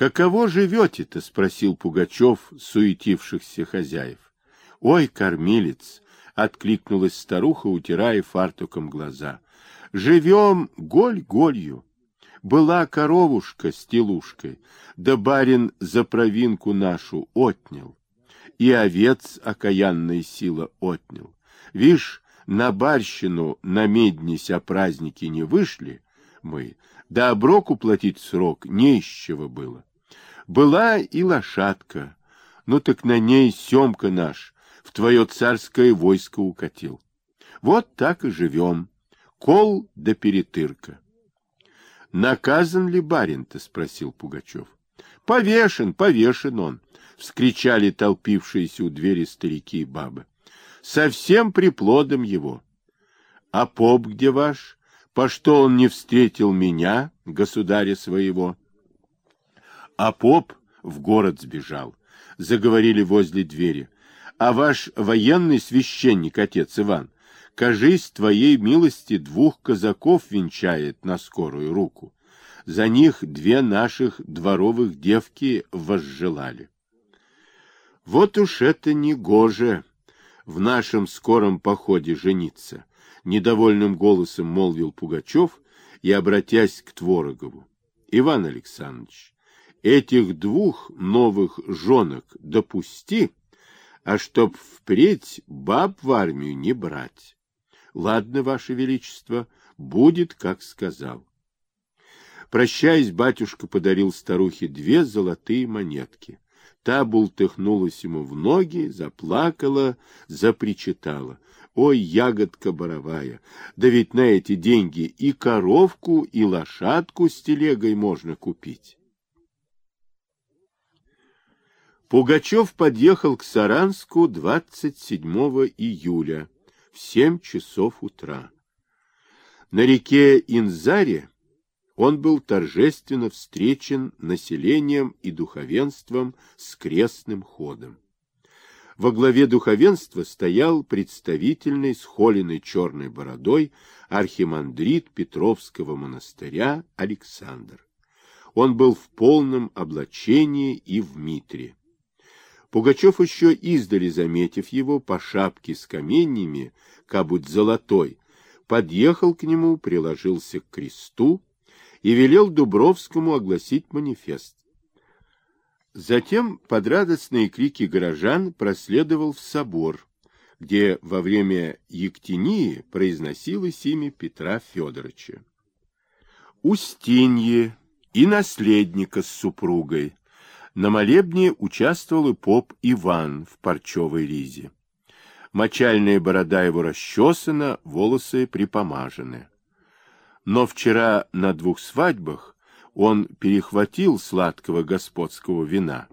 Каково живете-то? — спросил Пугачев суетившихся хозяев. — Ой, кормилец! — откликнулась старуха, утирая фартуком глаза. — Живем голь-голью. Была коровушка с телушкой, да барин за провинку нашу отнял. И овец окаянная сила отнял. Вишь, на барщину на меднись о празднике не вышли мы, да оброку платить срок не из чего было. Была и лошадка, ну так на ней Семка наш в твое царское войско укатил. Вот так и живем, кол да перетырка. — Наказан ли барин-то? — спросил Пугачев. — Повешен, повешен он! — вскричали толпившиеся у двери старики и бабы. — Совсем приплодом его. — А поп где ваш? По что он не встретил меня, государя своего? А поп в город сбежал. Заговорили возле двери. А ваш военный священник, отец Иван, кажись, твоей милости двух казаков венчает на скорую руку. За них две наших дворовых девки возжелали. Вот уж это не гоже в нашем скором походе жениться, недовольным голосом молвил Пугачев и, обратясь к Творогову. Иван Александрович, этих двух новых женок допусти, а чтоб впредь баб в армию не брать. Ладно, Ваше Величество, будет, как сказал. Прощаясь, батюшка подарил старухе две золотые монетки. Та бултыхнулась ему в ноги, заплакала, запричитала. Ой, ягодка боровая, да ведь на эти деньги и коровку, и лошадку с телегой можно купить. Пугачев подъехал к Саранску 27 июля в 7 часов утра. На реке Инзаре он был торжественно встречен населением и духовенством с крестным ходом. Во главе духовенства стоял представительный с холеной черной бородой архимандрит Петровского монастыря Александр. Он был в полном облачении и в митре. Пугачев еще издали, заметив его по шапке с каменьями, кабуть золотой, подъехал к нему, приложился к кресту и велел Дубровскому огласить манифест. Затем под радостные крики горожан проследовал в собор, где во время Ектинии произносилось имя Петра Федоровича. Устинье и наследника с супругой, на молебне участвовал и поп Иван в парчевой ризе. Мочальная борода его расчесана, волосы припомажены. Но вчера на двух свадьбах он перехватил сладкого господского вина.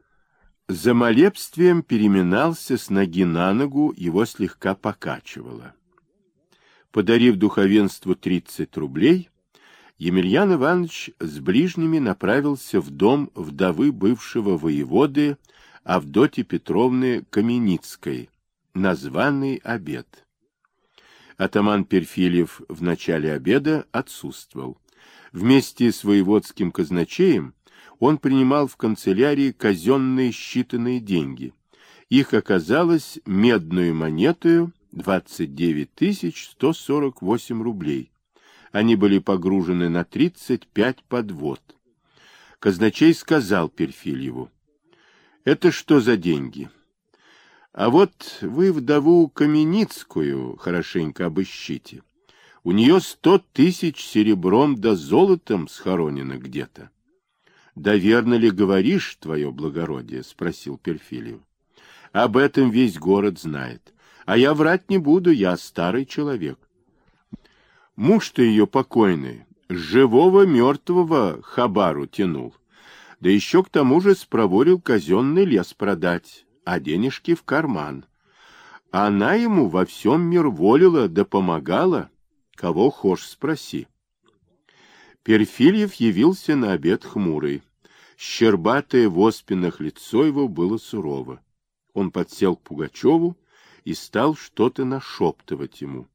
За молебствием переминался с ноги на ногу, его слегка покачивало. Подарив духовенству тридцать рублей, Емельян Иванович с ближними направился в дом вдовы бывшего воеводы Авдоти Петровны Каменицкой, названный обед. Атаман Перфильев в начале обеда отсутствовал. Вместе с воеводским казначеем он принимал в канцелярии казенные считанные деньги. Их оказалось медную монетою 29 148 рублей они были погружены на 35 подвод. Казначей сказал Перфильеву, «Это что за деньги?» «А вот вы вдову Каменицкую хорошенько обыщите. У нее сто тысяч серебром да золотом схоронено где-то». «Да верно ли говоришь, твое благородие?» — спросил Перфильев. «Об этом весь город знает. А я врать не буду, я старый человек. Муж-то ее покойный, живого мертвого хабару тянул. Да еще к тому же спроворил казенный лес продать, а денежки в карман. Она ему во всем мир волила да помогала. Кого хошь спроси. Перфильев явился на обед хмурый. Щербатое в оспинах лицо его было сурово. Он подсел к Пугачеву и стал что-то нашептывать ему.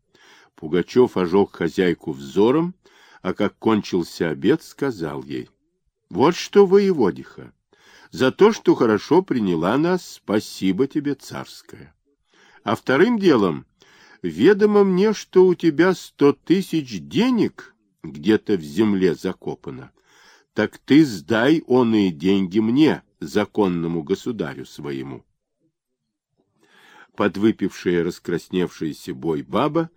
Пугачев ожег хозяйку взором, а как кончился обед, сказал ей, — Вот что, воеводиха, За то, что хорошо приняла нас, спасибо тебе, царское. А вторым делом, ведомо мне, что у тебя сто тысяч денег где-то в земле закопано. Так ты сдай он и деньги мне, законному государю своему. Подвыпившая раскрасневшаяся бой баба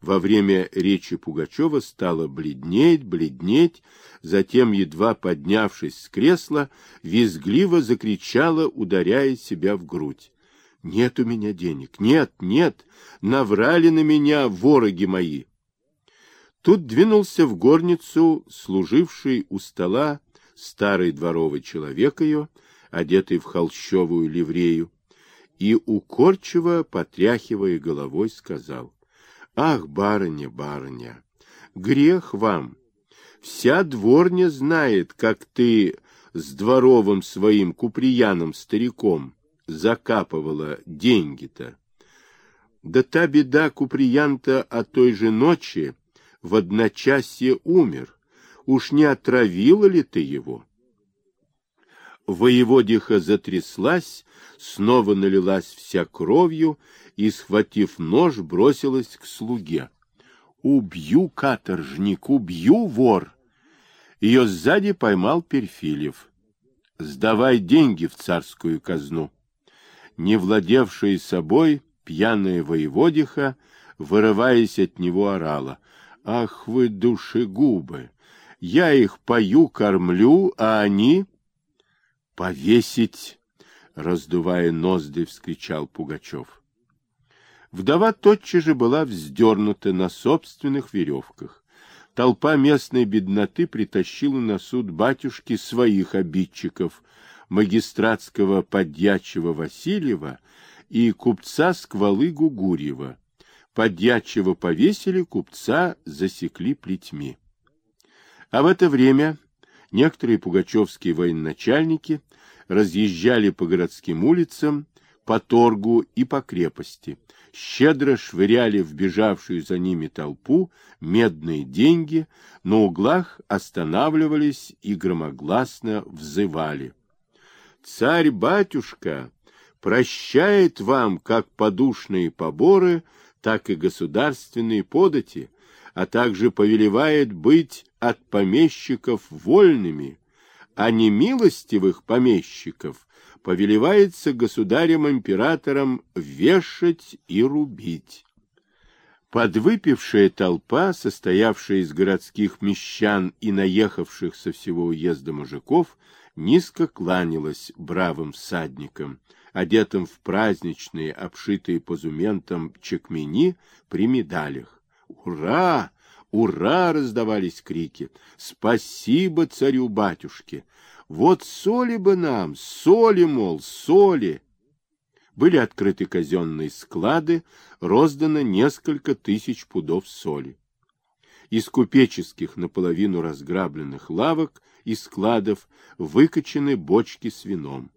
во время речи Пугачева стала бледнеть, бледнеть, затем, едва поднявшись с кресла, визгливо закричала, ударяя себя в грудь. «Нет у меня денег! Нет, нет! Наврали на меня вороги мои!» Тут двинулся в горницу служивший у стола старый дворовый человек ее, одетый в холщовую ливрею, и укорчиво, потряхивая головой, сказал, «Ах, барыня, барыня, грех вам! Вся дворня знает, как ты с дворовым своим куприяным стариком закапывала деньги-то. Да та беда куприянта от той же ночи в одночасье умер. Уж не отравила ли ты его?» Воеводиха затряслась, снова налилась вся кровью и, схватив нож, бросилась к слуге. «Убью, каторжник, убью, вор!» Ее сзади поймал Перфилев. «Сдавай деньги в царскую казну». Не владевшая собой, пьяная воеводиха, вырываясь от него, орала. «Ах вы, душегубы! Я их пою, кормлю, а они...» Повесить, раздувая ноздри, вскричал Пугачев. Вдова тотчас же была вздернута на собственных веревках. Толпа местной бедноты притащила на суд батюшки своих обидчиков, магистратского подьячего Васильева и купца Сквалыгу Гурьева. Подьячего повесили, купца засекли плетьми. А в это время некоторые пугачевские военачальники разъезжали по городским улицам, по торгу и по крепости, щедро швыряли в бежавшую за ними толпу медные деньги, на углах останавливались и громогласно взывали. «Царь-батюшка прощает вам как подушные поборы, так и государственные подати, а также повелевает быть от помещиков вольными, а не милостивых помещиков повелевается государем-императором вешать и рубить. Подвыпившая толпа, состоявшая из городских мещан и наехавших со всего уезда мужиков, низко кланялась бравым всадникам, одетым в праздничные, обшитые позументом чекмени при медалях. «Ура! «Ура!» — раздавались крики. «Спасибо царю-батюшке! Вот соли бы нам! Соли, мол, соли!» Были открыты казенные склады, роздано несколько тысяч пудов соли. Из купеческих наполовину разграбленных лавок и складов выкачаны бочки с вином.